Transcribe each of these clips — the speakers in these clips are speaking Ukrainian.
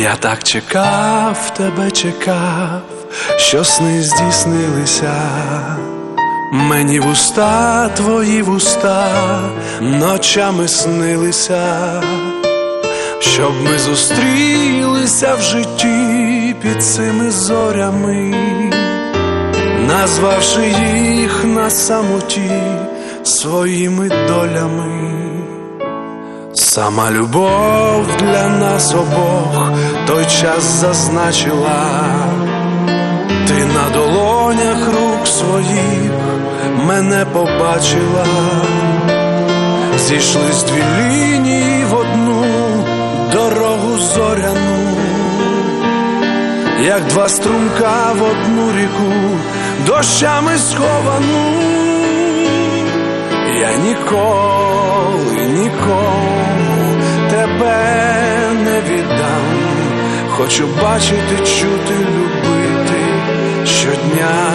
Я так чекав, тебе чекав, що сни здійснилися. Мені вуста, твої вуста, ночами снилися, щоб ми зустрілися в житті під цими зорями, назвавши їх на самоті своїми долями. Сама любов для нас обох той час зазначила, ти на долонях рук своїх мене побачила, зійшлись дві лінії в одну дорогу зоряну, як два струмка в одну ріку, дощами сховану. Я ніколи Хочу бачити, чути, любити щодня.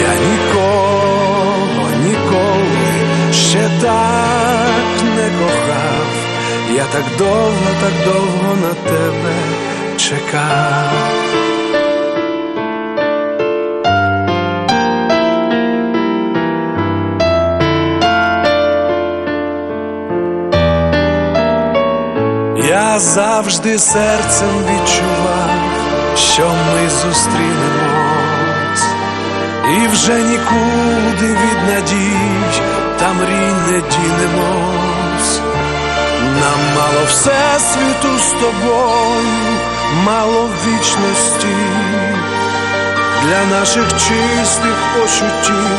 Я нікого ніколи ще так не кохав. Я так довго, так довго на тебе чекав. Завжди серцем відчував, що ми зустрінемось, і вже нікуди від надій та мрій не дінемось. Нам мало всесвіту з тобою, мало вічності для наших чистих почуттів,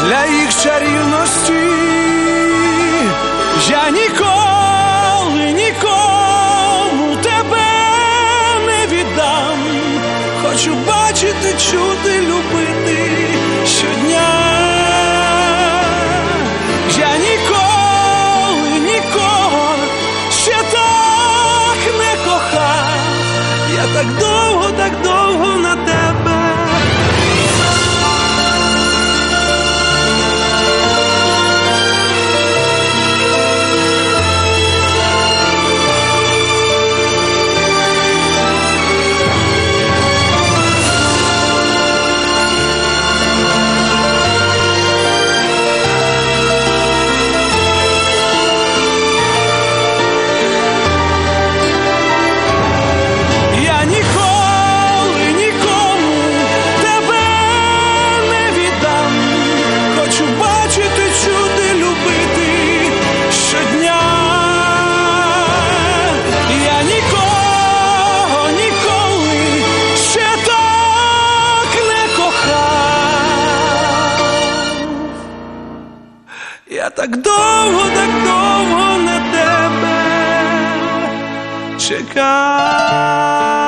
для їх чарівності. Я ніколи бачити, чути, так довго, так довго на тебе чекав.